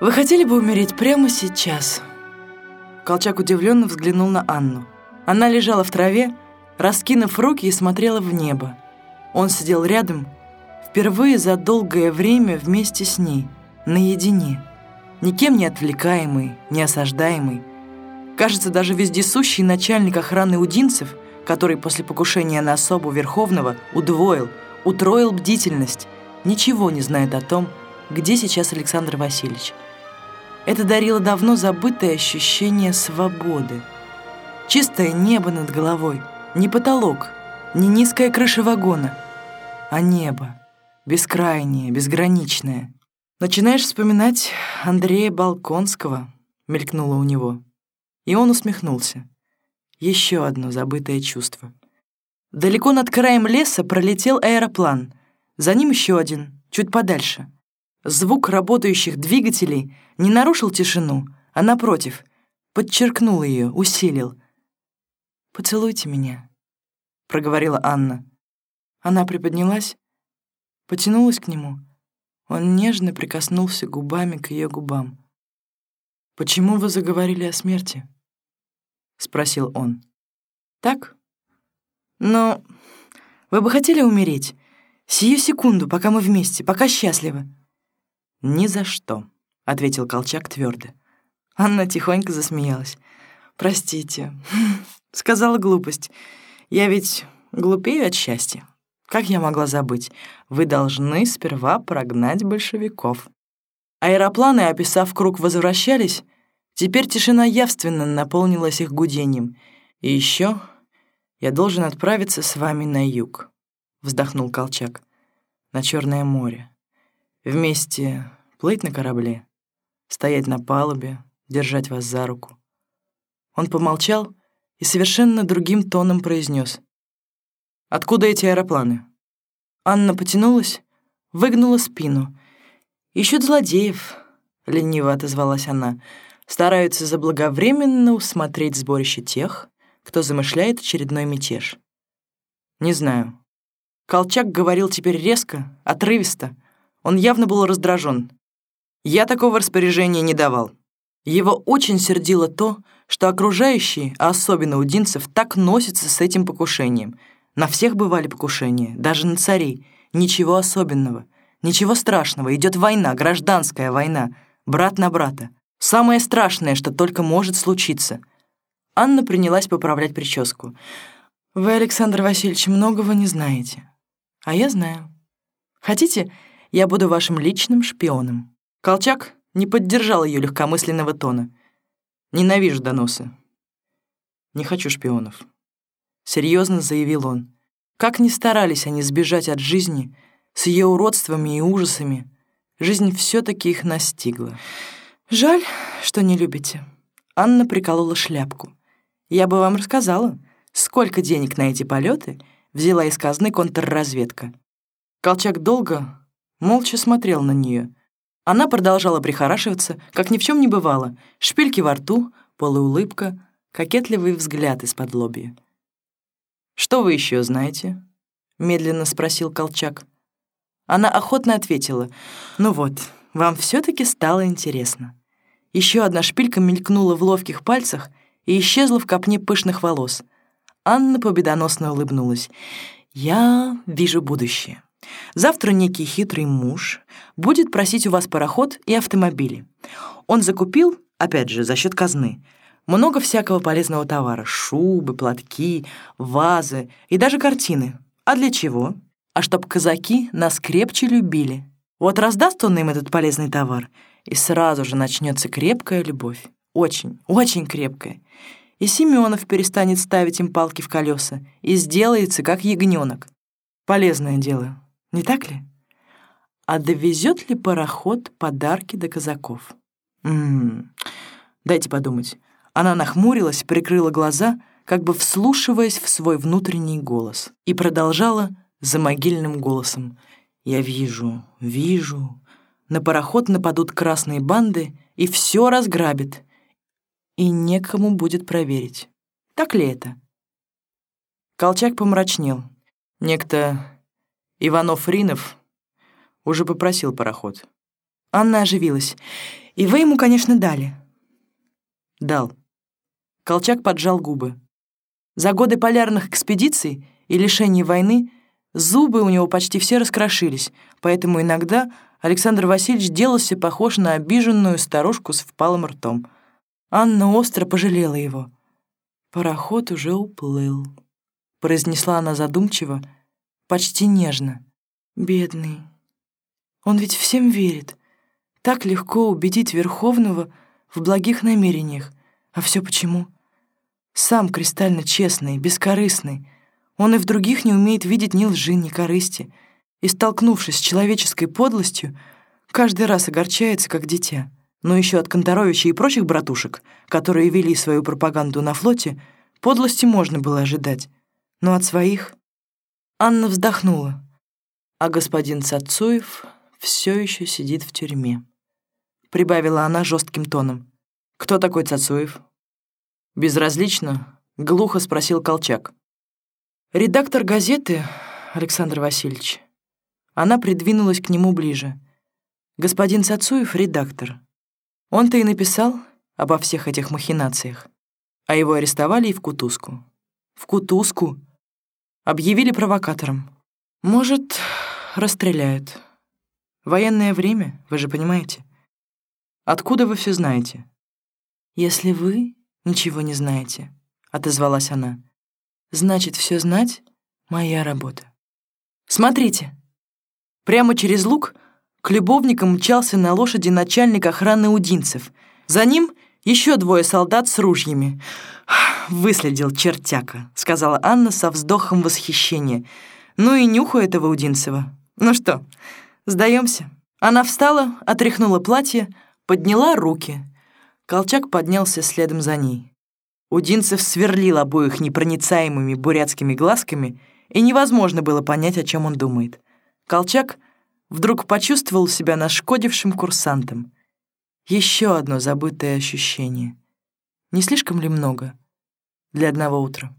Вы хотели бы умереть прямо сейчас?» Колчак удивленно взглянул на Анну. Она лежала в траве, раскинув руки и смотрела в небо. Он сидел рядом, впервые за долгое время вместе с ней, наедине, никем не отвлекаемый, не осаждаемый. Кажется, даже вездесущий начальник охраны удинцев, который после покушения на особу Верховного удвоил, утроил бдительность, ничего не знает о том, где сейчас Александр Васильевич. Это дарило давно забытое ощущение свободы. Чистое небо над головой, не потолок, не низкая крыша вагона, а небо, бескрайнее, безграничное. Начинаешь вспоминать Андрея Балконского, мелькнуло у него. И он усмехнулся. Еще одно забытое чувство. Далеко над краем леса пролетел аэроплан. За ним еще один, чуть подальше. Звук работающих двигателей не нарушил тишину, а, напротив, подчеркнул ее, усилил. «Поцелуйте меня», — проговорила Анна. Она приподнялась, потянулась к нему. Он нежно прикоснулся губами к ее губам. «Почему вы заговорили о смерти?» — спросил он. «Так? Но вы бы хотели умереть? Сию секунду, пока мы вместе, пока счастливы?» «Ни за что», — ответил Колчак твердо. Анна тихонько засмеялась. «Простите», — сказала глупость. «Я ведь глупею от счастья. Как я могла забыть? Вы должны сперва прогнать большевиков». Аэропланы, описав круг, возвращались. Теперь тишина явственно наполнилась их гудением. «И еще я должен отправиться с вами на юг», — вздохнул Колчак, — «на Черное море. Вместе плыть на корабле, стоять на палубе, держать вас за руку. Он помолчал и совершенно другим тоном произнес: «Откуда эти аэропланы?» Анна потянулась, выгнула спину. Ищут злодеев», — лениво отозвалась она. «Стараются заблаговременно усмотреть сборище тех, кто замышляет очередной мятеж». «Не знаю». Колчак говорил теперь резко, отрывисто, он явно был раздражен. Я такого распоряжения не давал. Его очень сердило то, что окружающие, а особенно удинцев, так носятся с этим покушением. На всех бывали покушения, даже на царей. Ничего особенного, ничего страшного. Идет война, гражданская война, брат на брата. Самое страшное, что только может случиться. Анна принялась поправлять прическу. «Вы, Александр Васильевич, многого не знаете. А я знаю. Хотите, я буду вашим личным шпионом». Колчак не поддержал ее легкомысленного тона. «Ненавижу доносы. Не хочу шпионов», — серьезно заявил он. Как ни старались они сбежать от жизни, с ее уродствами и ужасами, жизнь все таки их настигла. «Жаль, что не любите». Анна приколола шляпку. «Я бы вам рассказала, сколько денег на эти полеты взяла из казны контрразведка». Колчак долго, молча смотрел на нее. Она продолжала прихорашиваться, как ни в чем не бывало, шпильки во рту, полуулыбка, кокетливый взгляд из-под лобья. «Что вы еще знаете?» — медленно спросил Колчак. Она охотно ответила. «Ну вот, вам все таки стало интересно». Еще одна шпилька мелькнула в ловких пальцах и исчезла в копне пышных волос. Анна победоносно улыбнулась. «Я вижу будущее». Завтра некий хитрый муж будет просить у вас пароход и автомобили. Он закупил, опять же, за счет казны, много всякого полезного товара — шубы, платки, вазы и даже картины. А для чего? А чтоб казаки нас крепче любили. Вот раздаст он им этот полезный товар, и сразу же начнется крепкая любовь. Очень, очень крепкая. И Семенов перестанет ставить им палки в колеса и сделается, как ягненок. Полезное дело, не так ли? А довезет ли пароход подарки до казаков? М дайте подумать. Она нахмурилась, прикрыла глаза, как бы вслушиваясь в свой внутренний голос, и продолжала за могильным голосом. «Я вижу, вижу. На пароход нападут красные банды, и все разграбят. И некому будет проверить. Так ли это?» Колчак помрачнел. Некто Иванов-Ринов уже попросил пароход. Анна оживилась. И вы ему, конечно, дали. Дал. Колчак поджал губы. За годы полярных экспедиций и лишений войны зубы у него почти все раскрошились, поэтому иногда Александр Васильевич делался похож на обиженную старушку с впалым ртом. Анна остро пожалела его. «Пароход уже уплыл», — произнесла она задумчиво, почти нежно. «Бедный. Он ведь всем верит. Так легко убедить Верховного в благих намерениях. А все почему? Сам кристально честный, бескорыстный. Он и в других не умеет видеть ни лжи, ни корысти. И, столкнувшись с человеческой подлостью, каждый раз огорчается, как дитя. Но еще от Конторовича и прочих братушек, которые вели свою пропаганду на флоте, подлости можно было ожидать. Но от своих... Анна вздохнула. А господин Цацуев все еще сидит в тюрьме. Прибавила она жестким тоном. «Кто такой Цацуев?» «Безразлично?» — глухо спросил Колчак. «Редактор газеты, Александр Васильевич». Она придвинулась к нему ближе. «Господин Цацуев — редактор. Он-то и написал обо всех этих махинациях. А его арестовали и в Кутузку. В Кутузку. Объявили провокатором. Может, расстреляют. Военное время, вы же понимаете. Откуда вы все знаете? Если вы ничего не знаете, отозвалась она, значит, все знать — моя работа. Смотрите. Прямо через луг к любовникам мчался на лошади начальник охраны Удинцев. За ним еще двое солдат с ружьями. «Выследил чертяка», — сказала Анна со вздохом восхищения. «Ну и нюху этого Удинцева. Ну что, сдаемся?» Она встала, отряхнула платье, подняла руки. Колчак поднялся следом за ней. Удинцев сверлил обоих непроницаемыми бурятскими глазками, и невозможно было понять, о чем он думает. Колчак вдруг почувствовал себя нашкодившим курсантом. Еще одно забытое ощущение. Не слишком ли много для одного утра?